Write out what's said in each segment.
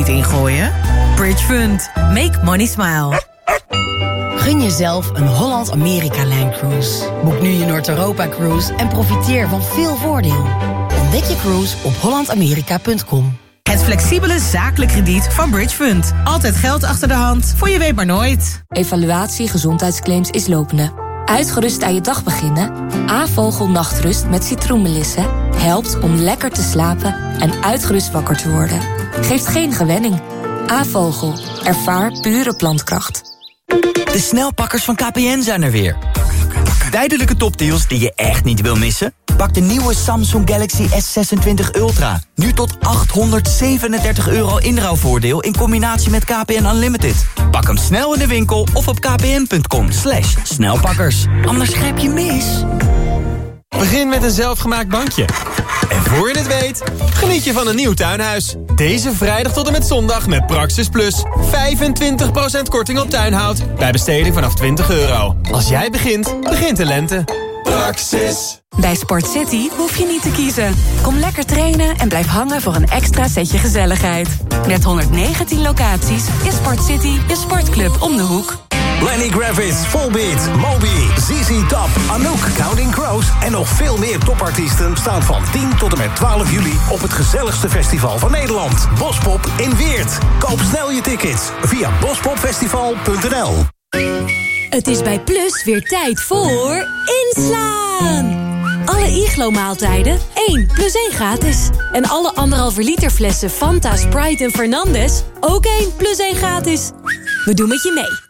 niet ingooien? Bridge Fund. Make money smile. Gun jezelf een Holland-Amerika-lijn cruise. Boek nu je Noord-Europa-cruise en profiteer van veel voordeel. Ontdek je cruise op hollandamerika.com. Het flexibele zakelijk krediet van Bridge Fund. Altijd geld achter de hand, voor je weet maar nooit. Evaluatie gezondheidsclaims is lopende. Uitgerust aan je dag beginnen? A-vogel nachtrust met citroenmelissen helpt om lekker te slapen en uitgerust wakker te worden. Geeft geen gewenning. A-vogel. Ervaar pure plantkracht. De snelpakkers van KPN zijn er weer. Tijdelijke topdeals die je echt niet wil missen? Pak de nieuwe Samsung Galaxy S26 Ultra. Nu tot 837 euro inruilvoordeel in combinatie met KPN Unlimited. Pak hem snel in de winkel of op kpn.com. Slash snelpakkers. Anders grijp je mis. Begin met een zelfgemaakt bankje. Voor je het weet, geniet je van een nieuw tuinhuis. Deze vrijdag tot en met zondag met Praxis Plus. 25% korting op tuinhout bij besteding vanaf 20 euro. Als jij begint, begint de lente. Praxis. Bij Sport City hoef je niet te kiezen. Kom lekker trainen en blijf hangen voor een extra setje gezelligheid. Met 119 locaties is Sport City je sportclub om de hoek. Lenny Kravitz, Volbeat, Moby, ZZ Top, Anouk, Counting Crows... en nog veel meer topartiesten staan van 10 tot en met 12 juli... op het gezelligste festival van Nederland, Bospop in Weert. Koop snel je tickets via bospopfestival.nl. Het is bij Plus weer tijd voor inslaan. Alle Iglo-maaltijden 1 plus 1 gratis. En alle anderhalve liter flessen Fanta, Sprite en Fernandez ook 1 plus 1 gratis. We doen met je mee.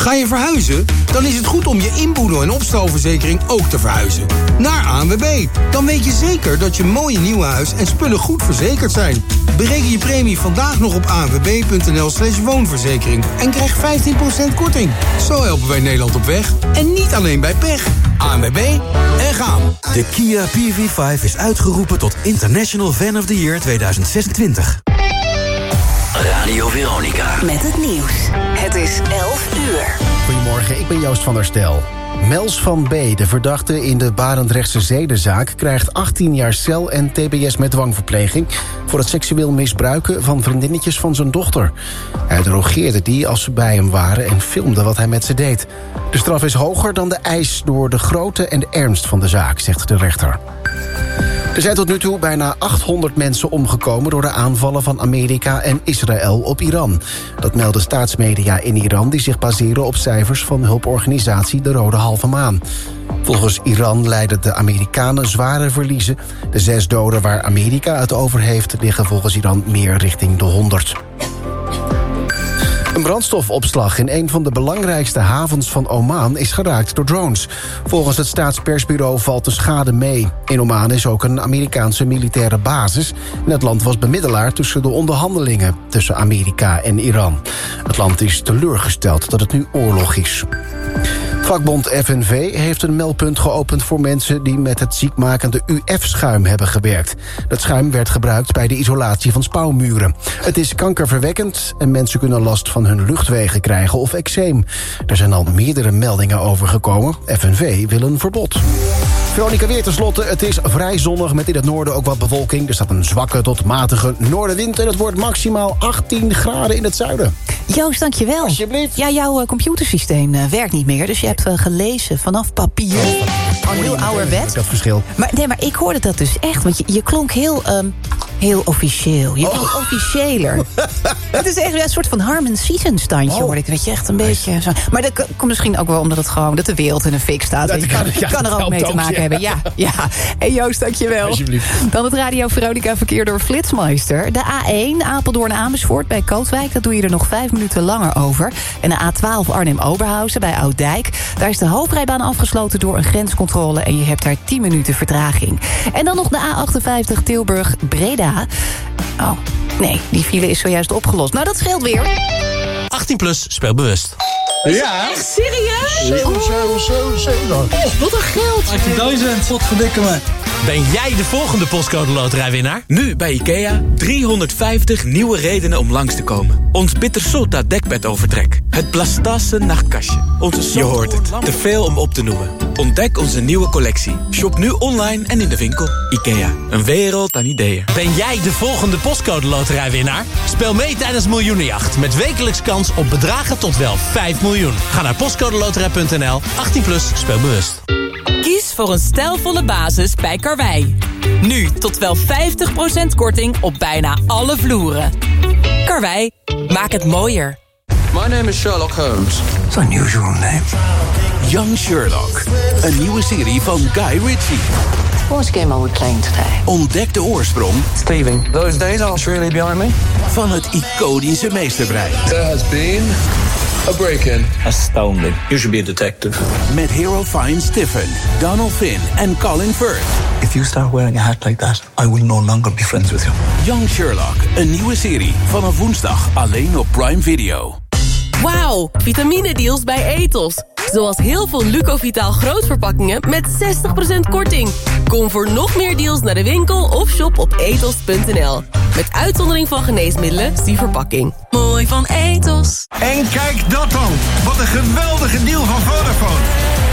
Ga je verhuizen? Dan is het goed om je inboedel- en opstalverzekering ook te verhuizen. Naar ANWB. Dan weet je zeker dat je mooie nieuwe huis en spullen goed verzekerd zijn. Bereken je premie vandaag nog op anwb.nl slash woonverzekering. En krijg 15% korting. Zo helpen wij Nederland op weg. En niet alleen bij pech. ANWB en gaan. De Kia PV5 is uitgeroepen tot International Fan of the Year 2026. Radio Veronica. Met het nieuws. Het is 11 uur. Goedemorgen, ik ben Joost van der Stel. Mels van B., de verdachte in de Barendrechtse zedenzaak... krijgt 18 jaar cel en tbs met dwangverpleging... voor het seksueel misbruiken van vriendinnetjes van zijn dochter. Hij drogeerde die als ze bij hem waren en filmde wat hij met ze deed. De straf is hoger dan de eis door de grootte en de ernst van de zaak, zegt de rechter. Er zijn tot nu toe bijna 800 mensen omgekomen... door de aanvallen van Amerika en Israël op Iran. Dat melden staatsmedia in Iran... die zich baseren op cijfers van hulporganisatie De Rode Halve Maan. Volgens Iran leiden de Amerikanen zware verliezen. De zes doden waar Amerika het over heeft... liggen volgens Iran meer richting de 100. Een brandstofopslag in een van de belangrijkste havens van Oman is geraakt door drones. Volgens het staatspersbureau valt de schade mee. In Oman is ook een Amerikaanse militaire basis. En het land was bemiddelaar tussen de onderhandelingen tussen Amerika en Iran. Het land is teleurgesteld dat het nu oorlog is. Vakbond FNV heeft een meldpunt geopend voor mensen... die met het ziekmakende UF-schuim hebben gewerkt. Dat schuim werd gebruikt bij de isolatie van spouwmuren. Het is kankerverwekkend en mensen kunnen last van hun luchtwegen krijgen of eczeem. Er zijn al meerdere meldingen over gekomen. FNV wil een verbod. Veronica weer tenslotte. Het is vrij zonnig met in het noorden ook wat bewolking. Er staat een zwakke tot matige noordenwind... en het wordt maximaal 18 graden in het zuiden. Joost, dankjewel. Alsjeblieft. Ja, jouw uh, computersysteem uh, werkt niet meer. Dus je hebt uh, gelezen vanaf papier. Al heel ouderwet. Dat verschil. Maar, nee, maar ik hoorde dat dus echt. Want je, je klonk heel, um, heel officieel. Je klonk oh. officiëler. het is echt een soort van Harmon Season standje, oh. hoor ik. Weet je, echt een nice. beetje zo. Maar dat komt misschien ook wel omdat het gewoon... dat de wereld in een fik staat. Dat kan, ja, kan er ook mee te maken ja. hebben. Ja, ja. Hey Joost, dankjewel. Alsjeblieft. Dan het Radio Veronica verkeer door Flitsmeister. De A1 Apeldoorn-Amersfoort bij Kootwijk. Dat doe je er nog vijf minuten langer over. En de A12 Arnhem-Oberhausen bij Oudijk. Daar is de hoofdrijbaan afgesloten door een grenscontrole... en je hebt daar 10 minuten vertraging. En dan nog de A58 Tilburg-Breda. Oh, nee, die file is zojuist opgelost. Nou, dat scheelt weer. 18 plus, speel bewust. Ja. Echt serieus? 7, 7, 7, 7. Oh, wat een geld. 18.000, wat verdikken me. Ben jij de volgende postcode loterijwinnaar? Nu bij IKEA 350 nieuwe redenen om langs te komen. Ons Bittersota dekbedovertrek. Het Blastasse nachtkastje. Onze Je hoort het. Te veel om op te noemen. Ontdek onze nieuwe collectie. Shop nu online en in de winkel. IKEA, een wereld aan ideeën. Ben jij de volgende postcode loterijwinnaar? Speel mee tijdens Miljoenenjacht met wekelijks kans op bedragen tot wel 5 miljoen. Ga naar postcodeloterij.nl, 18 plus, speel bewust. Kies voor een stijlvolle basis bij Karwei. Nu tot wel 50% korting op bijna alle vloeren. Karwei, maak het mooier. My name is Sherlock Holmes. It's an unusual name. Young Sherlock. Een nieuwe serie van Guy Ritchie. What game are we playing today? Ontdek de oorsprong Steven, those days are really behind me. van het iconische meesterbrein. There has been a break-in. Astounding. You should be a detective. Met Hero Fine Stiffen, Donald Finn and Colin Firth. If you start wearing a hat like that, I will no longer be friends with you. Young Sherlock, een nieuwe serie. Vanaf woensdag alleen op Prime Video. Wauw, vitamine-deals bij Ethos. Zoals heel veel Lucovitaal grootverpakkingen met 60% korting. Kom voor nog meer deals naar de winkel of shop op ethos.nl. Met uitzondering van geneesmiddelen, zie verpakking. Mooi van Ethos. En kijk dat dan. Wat een geweldige deal van Vodafone.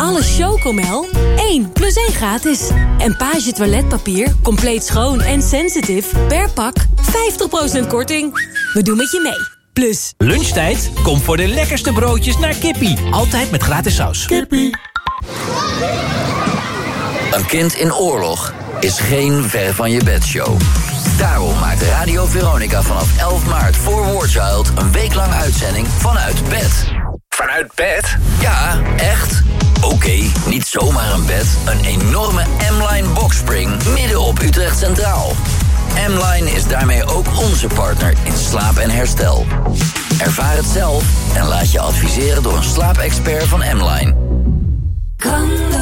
Alle Chocomel 1 plus 1 gratis. En Page toiletpapier, compleet schoon en sensitive per pak 50% korting. We doen met je mee. Plus. Lunchtijd? Kom voor de lekkerste broodjes naar Kippie. Altijd met gratis saus. Kippie. Een kind in oorlog is geen ver van je bedshow. Daarom maakt Radio Veronica vanaf 11 maart voor War Child... een week lang uitzending vanuit bed. Vanuit bed? Ja, echt. Oké, niet zomaar een bed. Een enorme M-Line boxspring midden op Utrecht Centraal. M-Line is daarmee ook onze partner in slaap en herstel. Ervaar het zelf en laat je adviseren door een slaapexpert van M-Line.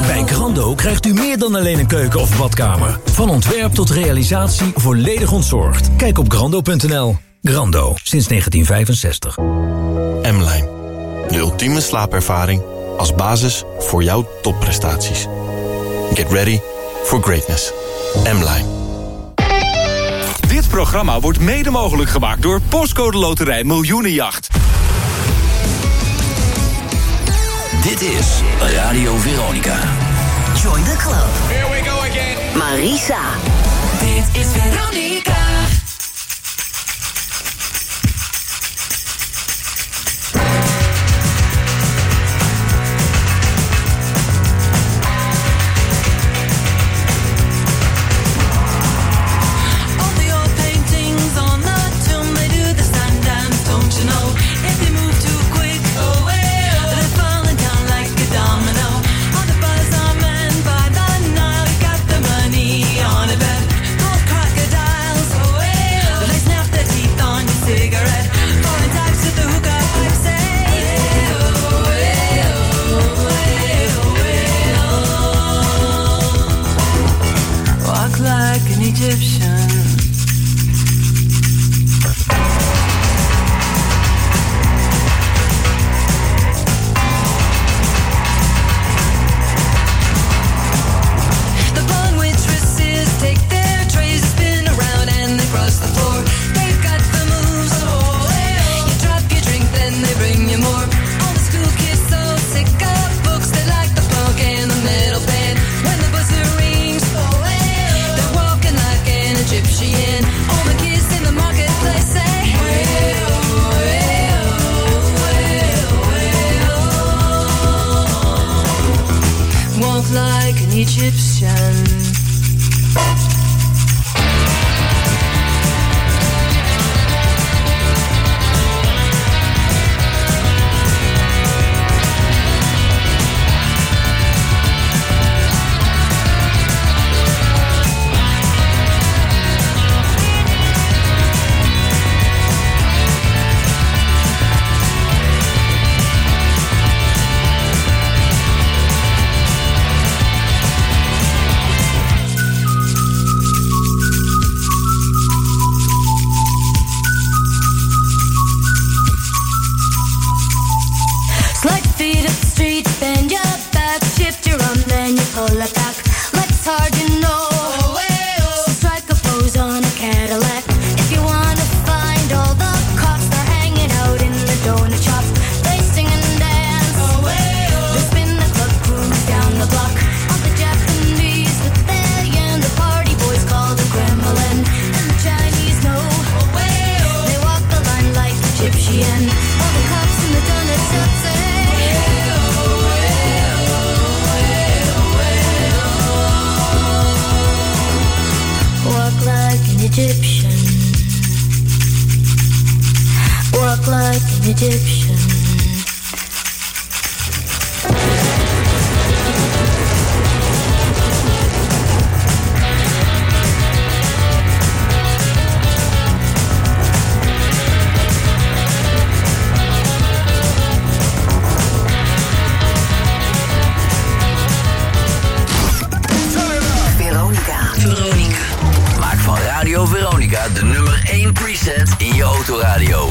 Bij Grando krijgt u meer dan alleen een keuken of badkamer. Van ontwerp tot realisatie volledig ontzorgd. Kijk op grando.nl. Grando, sinds 1965. M-Line. De ultieme slaapervaring als basis voor jouw topprestaties. Get ready for greatness. M-Line. Dit programma wordt mede mogelijk gemaakt door Postcode Loterij Miljoenenjacht. Dit is Radio Veronica. Join the club. Here we go again. Marisa. Dit is Veronica. Egyptian. Je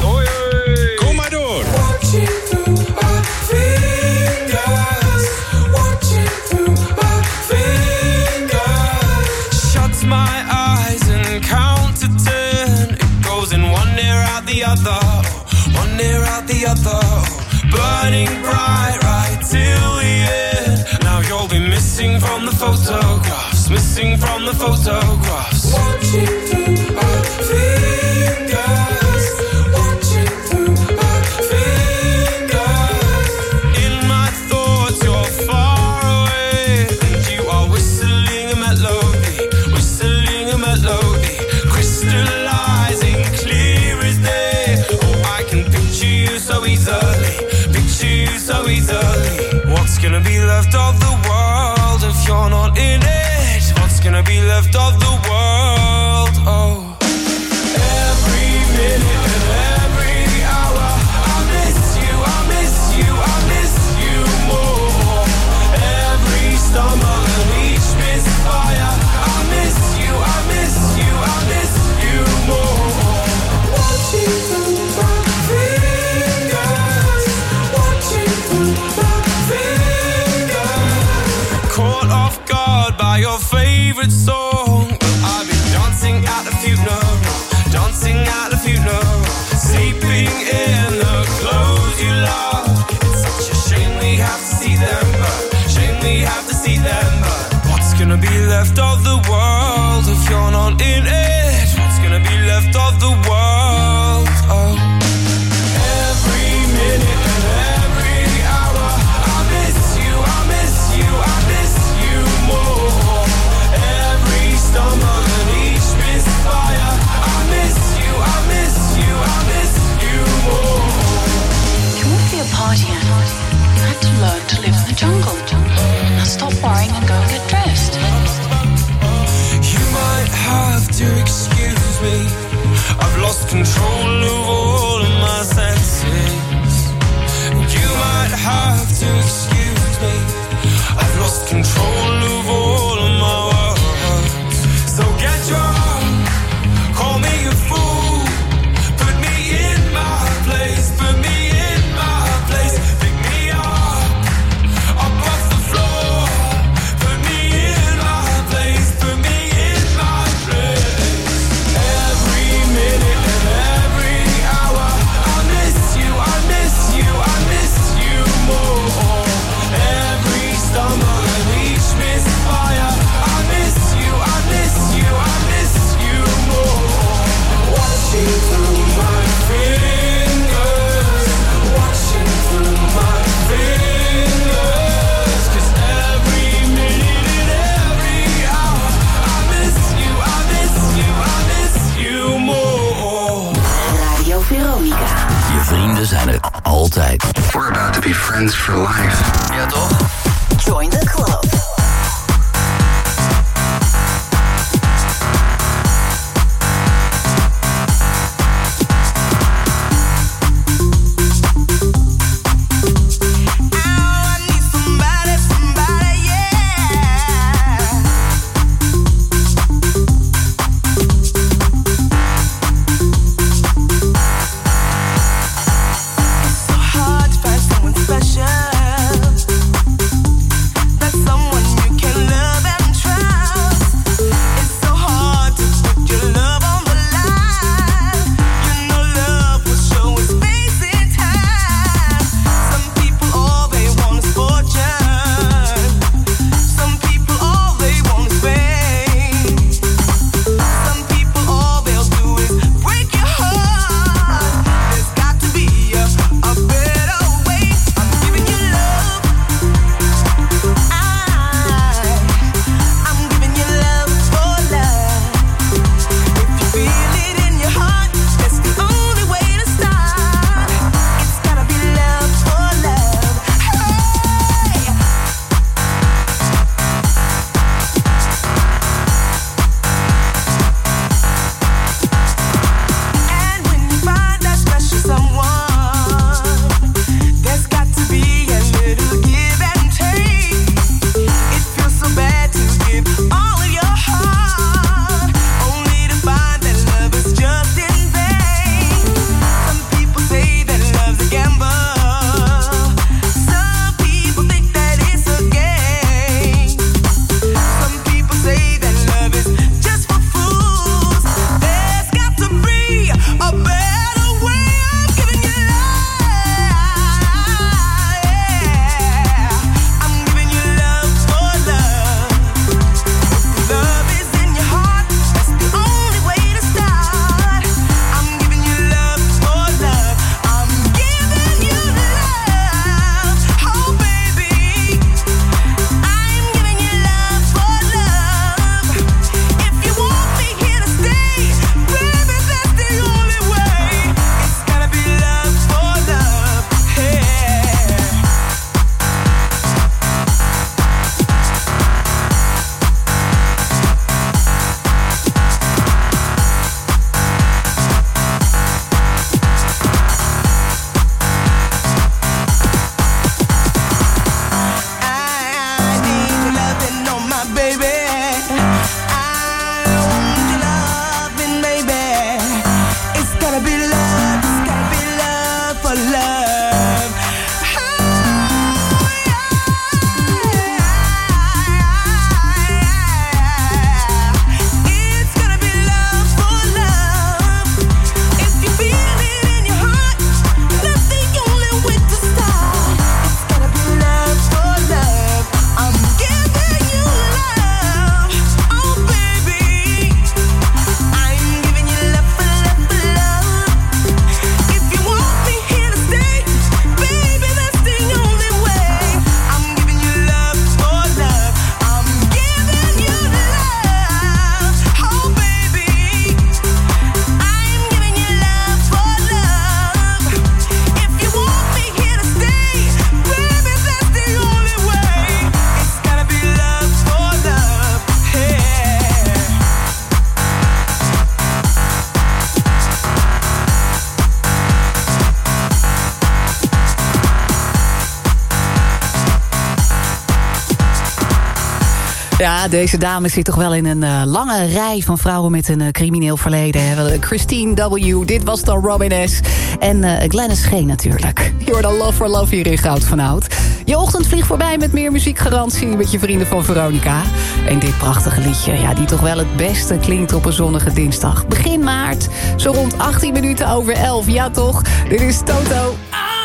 Ja, deze dame zit toch wel in een eh, lange rij van vrouwen met een eh, crimineel verleden. hè. Christine W., dit was dan Robin S. En eh Glennis G. natuurlijk. Hoort al Love for Love hier in Goud van Oud. Je ochtend vliegt voorbij met meer muziekgarantie... met je vrienden van Veronica. En dit prachtige liedje, ja, die toch wel het beste klinkt op een zonnige dinsdag. Begin maart, zo rond 18 minuten over 11. Ja toch? Dit is Toto. Side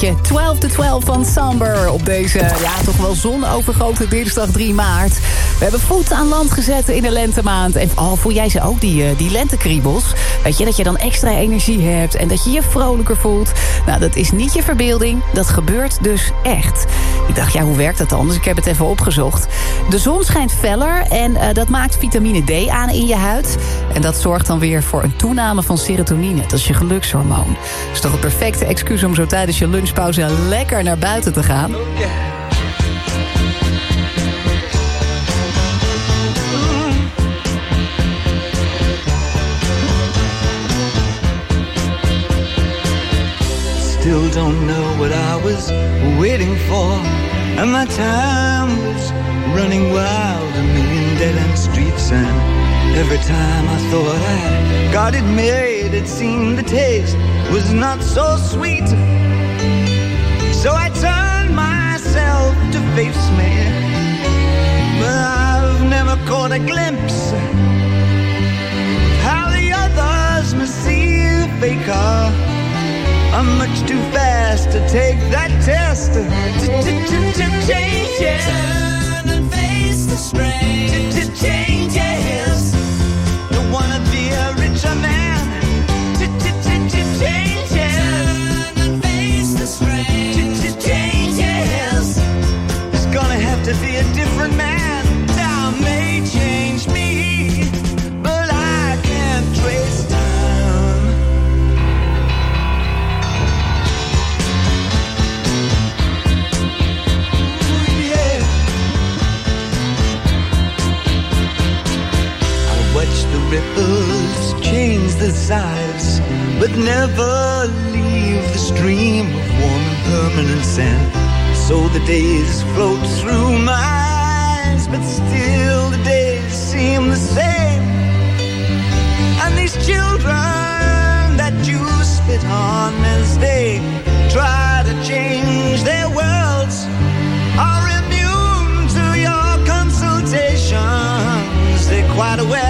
met een wijntje. 12 to 12 van Samber. Op deze, ja, toch wel zonovergoten dinsdag 3 maart. We hebben voet aan land gezet in de lentemaand. En oh, voel jij ze ook, die, eh, die lentekriebels? Weet je, dat je dan extra energie hebt en dat je je vrolijker voelt. Nou, dat is niet je verbeelding. Dat gebeurt dus echt. Ik dacht, ja, hoe werkt dat dan? Dus ik heb het even opgezocht. De zon schijnt feller en eh, dat maakt vitamine D aan in je huid. En dat zorgt dan weer voor een toename van serotonine. Dat is je gelukshormoon. Dat is toch een perfecte excuus om zo tijdens je lunchpauze lekker naar buiten te gaan? Still don't know what I was waiting for. And my time was running wild, a million dead end streets. And every time I thought I got it made, it seemed the taste was not so sweet. So I turned myself to face me. But I've never caught a glimpse of how the others must see the faker. I'm much too fast to take that test. To change it. Turn and face the strain. To change it. But never leave the stream of warm and permanent sand. So the days float through my eyes, but still the days seem the same. And these children that you spit on as they try to change their worlds are immune to your consultations. They're quite aware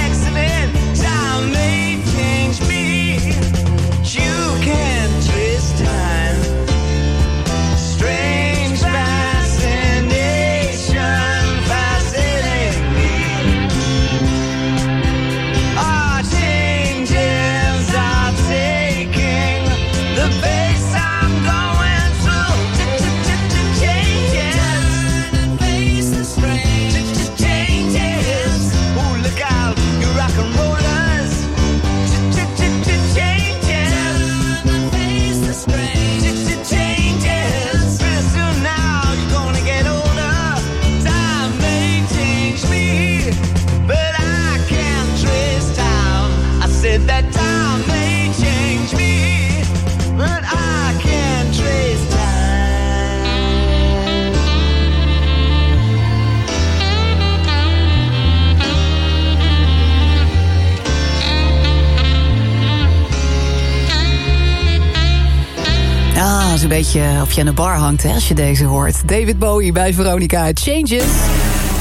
Of je aan de bar hangt hè, als je deze hoort. David Bowie bij Veronica. Changes.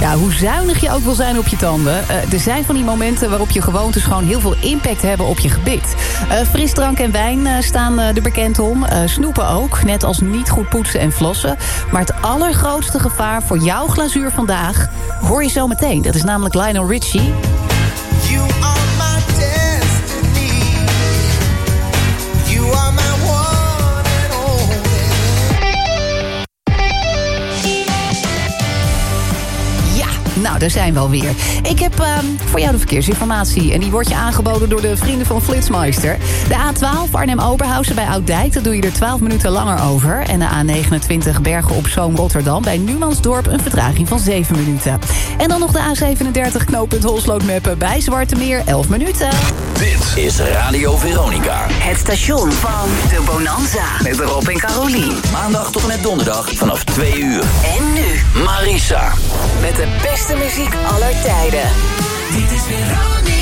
Ja, hoe zuinig je ook wil zijn op je tanden. eh, er zijn van die momenten waarop je gewoontes gewoon heel veel impact hebben op je gebit. Eh, frisdrank en wijn eh, staan er bekend om. Snoepen ook, net als niet goed poetsen en flossen. Maar het allergrootste gevaar voor jouw glazuur vandaag... hoor je zo meteen. Dat is namelijk Lionel Richie. Daar zijn we alweer. Ik heb ehm, voor jou de verkeersinformatie. En die wordt je aangeboden door de vrienden van Flitsmeister. De A12 Arnhem-Oberhausen bij Oud-Dijk. Daar doe je er 12 minuten langer over. En de A29 Bergen op Zoom Rotterdam. Bij Numansdorp een vertraging van 7 minuten. En dan nog de A37 knooppunt Holsloot-Meppen bij Zwarte Meer 11 minuten. Dit is Radio Veronica. Het station van de Bonanza. Met Rob en Carolien. Maandag tot en met donderdag vanaf 2 uur. En nu Marisa. met de beste muziek aller tijden. Dit is Veronica.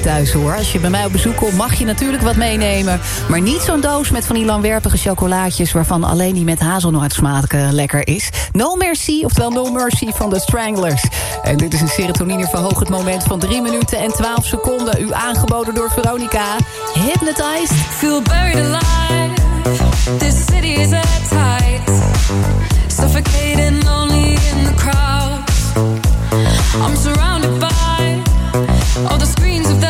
thuis hoor. Als je bij mij op bezoek komt mag je natuurlijk wat meenemen. Maar niet zo'n doos met van die langwerpige chocolaatjes... waarvan alleen die met hazelnoortsmaak eh, lekker is. No Mercy, oftewel No Mercy van de Stranglers. En dit is een serotonine verhoogd moment van 3 minuten en 12 seconden. U aangeboden door Veronica. Hypnotized. Feel buried alive. This city is tight. Suffocating lonely in the crowd. I'm surrounded by all the screens of that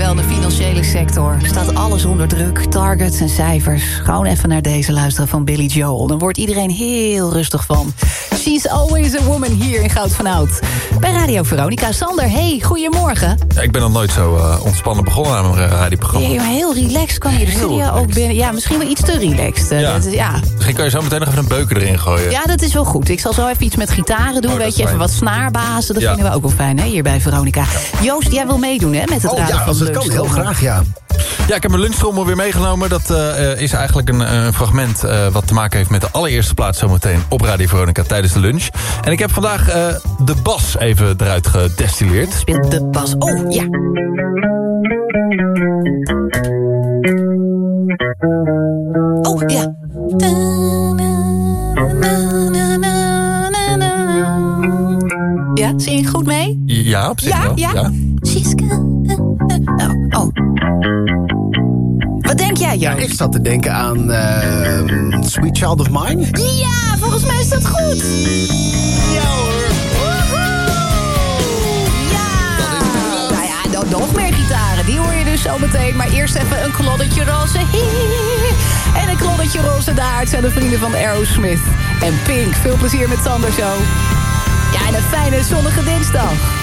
Misschien werk je wel in de financiële sector. Staat alles onder druk, targets en cijfers. Gewoon even naar deze luisteren van Billy Joel. Dan wordt iedereen heel rustig van. She's always a woman hier in Goud van Oud. Bij Radio Veronica. Sander, hey, goedemorgen. Ja, ik ben nog nooit zo eh, ontspannen begonnen aan mijn radioprogramma. Ja, heel relaxed kwam je de studio ook binnen. Ja, misschien wel iets te relaxed. Eh, Ja. dat is- ja. Misschien kan je zo meteen nog even een beuken erin gooien. Ja, dat is wel goed. Ik zal zo even iets met gitaren doen. Oh, dat weet je, even wat snaarbazen. Dat Ja. vinden we ook wel fijn, hè, hier bij Veronica. Joost, jij wil meedoen, hè, met het Oh raden ja, van het kan, heel vraag, ja. Ja, ik heb mijn lunchtrommel weer meegenomen. Dat eh, is eigenlijk een, een fragment eh, wat te maken heeft met de allereerste plaats zometeen op Radio Veronica tijdens de lunch. En ik heb vandaag eh, de bas even eruit gedestilleerd. Speelt de bas. Oh, ja. Oh, ja. Ja, zing ik goed mee? Ja, op zich Ja, wel. ja. Oh, oh. Wat denk jij, Joost? Ik zat te denken aan ehm, Sweet Child of Mine. Ja, volgens mij is dat goed. Ja hoor. Ja. Nou ja, dan nog meer gitaren. Die hoor je dus zo meteen. Maar eerst even een kloddetje roze hier. En een kloddetje roze daar. Het zijn de vrienden van Aerosmith. En Pink. Veel plezier met Sander zo. Ja, en een fijne zonnige dinsdag.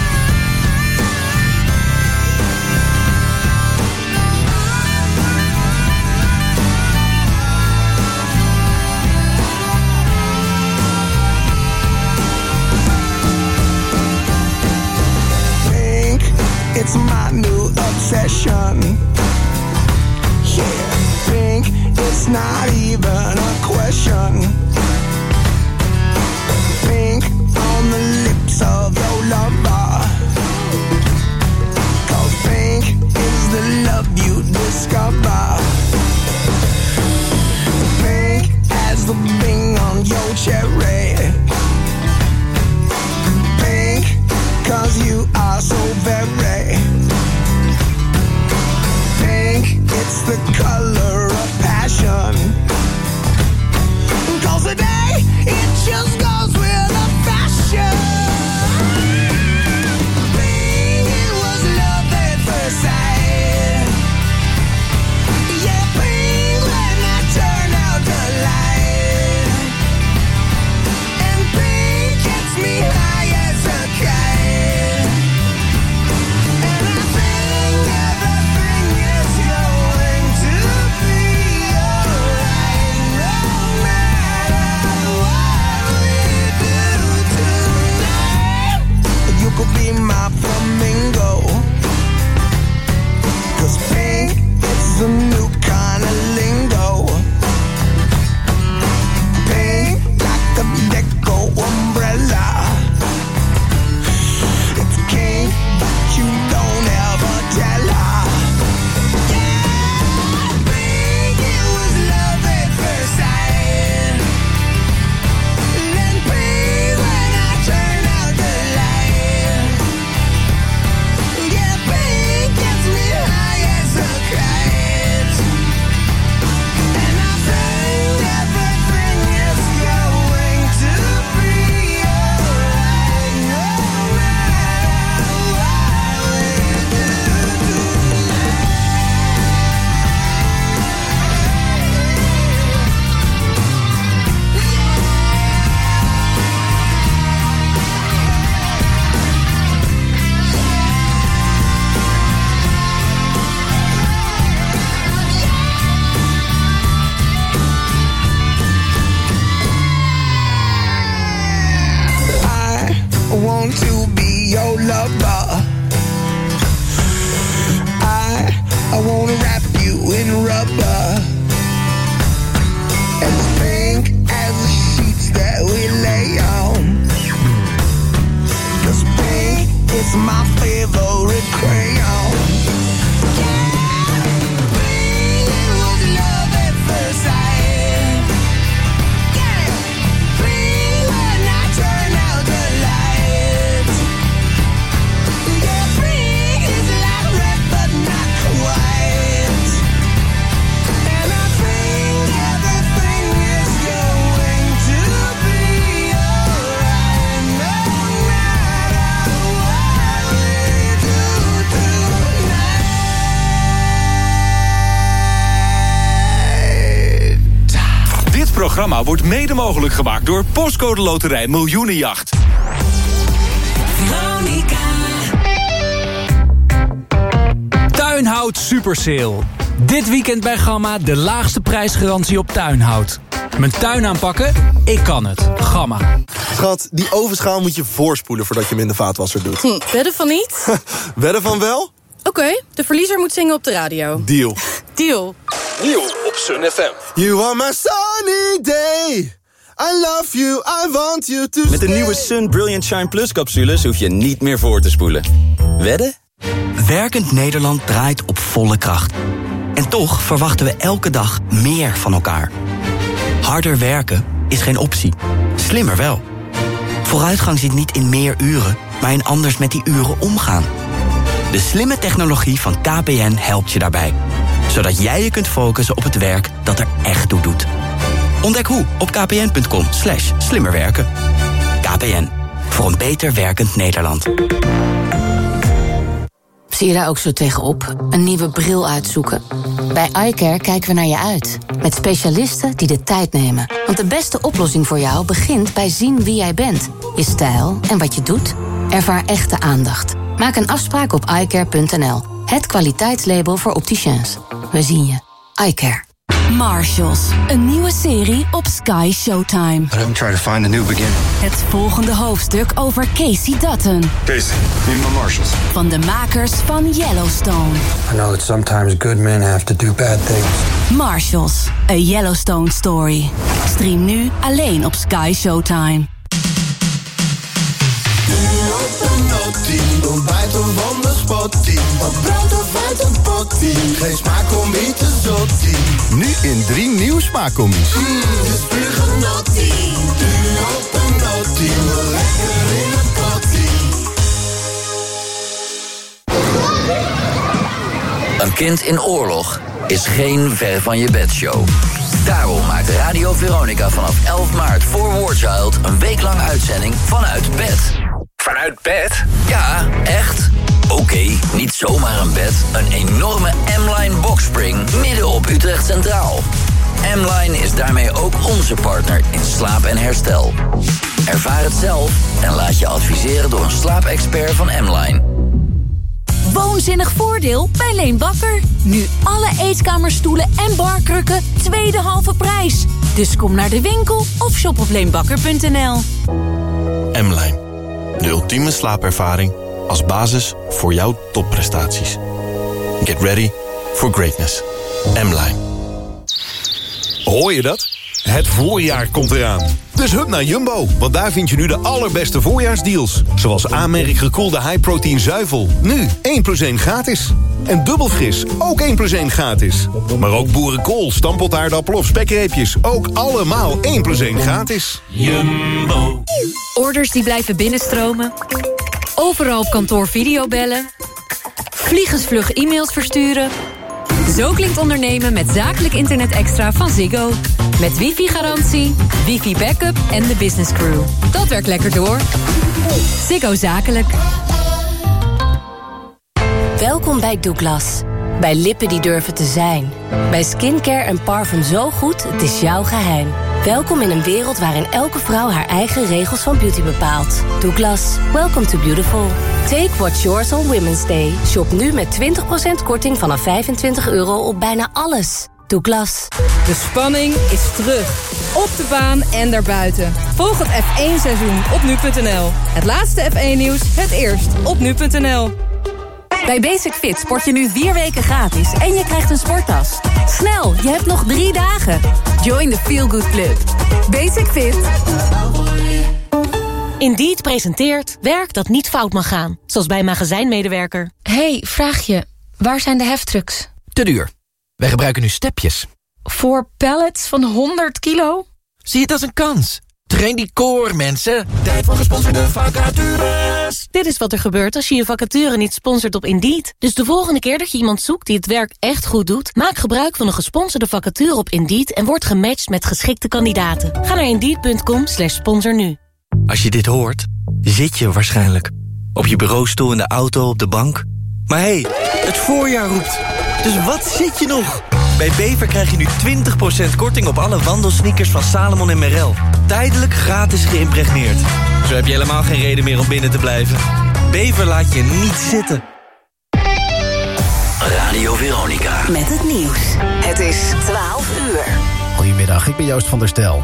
It's my new obsession. Yeah, think it's not even a question. Think on the lips of your lover. Cause think is the love you discover. Think as the bing on your cherry. Mogelijk gemaakt door Postcode Loterij Miljoenenjacht. Tuinhout Super Sale. Dit weekend bij Gamma de laagste prijsgarantie op tuinhout. Mijn tuin aanpakken? Ik kan het. Gamma. Schat, die ovenschaal moet je voorspoelen voordat je hem in de vaatwasser doet. Hm, wedden van niet? Wedden van wel? Oké, de verliezer moet zingen op de radio. Deal. Deal. Deal op Sun FM. You are my sunny day. I love you, I want you to Met de nieuwe Sun Brilliant Shine Plus capsules hoef je niet meer voor te spoelen. Wedden? Werkend Nederland draait op volle kracht. En toch verwachten we elke dag meer van elkaar. Harder werken is geen optie. Slimmer wel. Vooruitgang zit niet in meer uren, maar in anders met die uren omgaan. De slimme technologie van KPN helpt je daarbij. Zodat jij je kunt focussen op het werk dat er echt toe doet. Ontdek hoe op kpn.com slash slimmerwerken. KPN, voor een beter werkend Nederland. Zie je daar ook zo tegenop? Een nieuwe bril uitzoeken? Bij iCare kijken we naar je uit. Met specialisten die de tijd nemen. Want de beste oplossing voor jou begint bij zien wie jij bent. Je stijl en wat je doet. Ervaar echte aandacht. Maak een afspraak op iCare.nl. Het kwaliteitslabel voor opticiens. We zien je. iCare. Marshalls, een nieuwe serie op Sky Showtime. Try to find a new beginning. Het volgende hoofdstuk over Casey Dutton. Casey, need my marshals. Van de makers van Yellowstone. I know that sometimes good men have to do bad things. Marshalls, a Yellowstone story. Stream nu alleen op Sky Showtime. Ontbijt of wonderspottie. Wat brood of uit een pottie. Geen smaak om niet te zottie. Nu in drie nieuwe smaakcombi's. Mm, het is puur genottie. Lekker in een pottie. Een kind in oorlog is geen ver van je bedshow. Daarom maakt Radio Veronica vanaf 11 maart voor War Child een week lang uitzending vanuit bed. Vanuit bed? Ja, echt. Oké, niet zomaar een bed. Een enorme M-Line boxspring midden op Utrecht Centraal. M-Line is daarmee ook onze partner in slaap en herstel. Ervaar het zelf en laat je adviseren door een slaapexpert van M-Line. Woonzinnig voordeel bij Leen Bakker. Nu alle eetkamerstoelen en barkrukken tweede halve prijs. Dus kom naar de winkel of shop op leenbakker.nl. M-Line. De ultieme slaapervaring als basis voor jouw topprestaties. Get ready for greatness. M-Line. Hoor je dat? Het voorjaar komt eraan. Dus hup naar Jumbo, want daar vind je nu de allerbeste voorjaarsdeals. Zoals aanmerk gekoelde high-protein zuivel. Nu 1 plus 1 gratis. En dubbel fris, ook 1 plus 1 gratis. Maar ook boerenkool, stamppotaardappel of spekreepjes. Ook allemaal 1 plus 1 gratis. Jumbo. Orders die blijven binnenstromen. Overal op kantoor videobellen. Vliegensvlug e-mails versturen. Zo klinkt ondernemen met zakelijk internet extra van Ziggo. Met wifi-garantie, wifi-backup en de business crew. Dat werkt lekker door. Ziggo Zakelijk. Welkom bij Douglas. Bij lippen die durven te zijn. Bij skincare en parfum zo goed, het is jouw geheim. Welkom in een wereld waarin elke vrouw haar eigen regels van beauty bepaalt. Douglas, welcome to beautiful. Take what's yours on Women's Day. Shop nu met 20% korting vanaf 25 euro op bijna alles. Douglas. De spanning is terug. Op de baan en daarbuiten. Volg het F1-seizoen op nu.nl. Het laatste F1-nieuws, het eerst op nu.nl. Bij Basic Fit sport je nu vier weken gratis en je krijgt een sporttas. Snel, je hebt nog drie dagen. Join the Feel Good Club. Basic Fit. Indeed presenteert werk dat niet fout mag gaan. Zoals bij een magazijnmedewerker. hey, vraag je. Waar zijn de heftrucks? Te duur. Wij gebruiken nu stepjes. Voor pallets van 100 kilo? Zie het als een kans. Train die core, mensen. Tijd voor gesponsorde vacatures. Dit is wat er gebeurt als je je vacature niet sponsort op Indeed. Dus de volgende keer dat je iemand zoekt die het werk echt goed doet... maak gebruik van een gesponsorde vacature op Indeed... en word gematcht met geschikte kandidaten. Ga naar Indeed.com slash sponsor nu. Als je dit hoort, zit je waarschijnlijk. Op je bureaustoel, in de auto, op de bank. Maar hé, hey, het voorjaar roept. Dus wat zit je nog? Bij Bever krijg je nu 20% korting op alle wandelsneakers van Salomon en Merrell. Tijdelijk gratis geïmpregneerd. Zo heb je helemaal geen reden meer om binnen te blijven. Bever laat je niet zitten. Radio Veronica. Met het nieuws. Het is 12 uur. Goedemiddag, ik ben Joost van der Stel.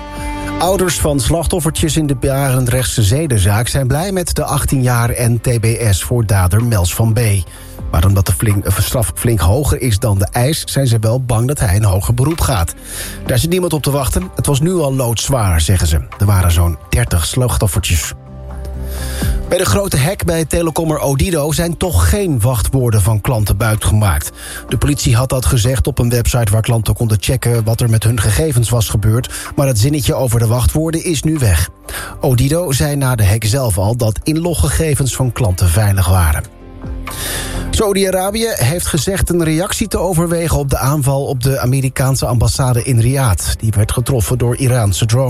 Ouders van slachtoffertjes in de Barendrechtse zedenzaak... zijn blij met de 18 jaar en TBS voor dader Mels van B. Maar omdat de flink, uh, straf flink hoger is dan de eis... zijn ze wel bang dat hij een hoger beroep gaat. Daar zit niemand op te wachten. Het was nu al loodzwaar, zeggen ze. Er waren zo'n 30 slachtoffertjes. Bij de grote hack bij telecommer Odido zijn toch geen wachtwoorden van klanten buitgemaakt. De politie had dat gezegd op een website waar klanten konden checken wat er met hun gegevens was gebeurd, maar het zinnetje over de wachtwoorden is nu weg. Odido zei na de hack zelf al dat inloggegevens van klanten veilig waren. Saudi-Arabië heeft gezegd een reactie te overwegen op de aanval op de Amerikaanse ambassade in Riyadh. Die werd getroffen door Iraanse drones.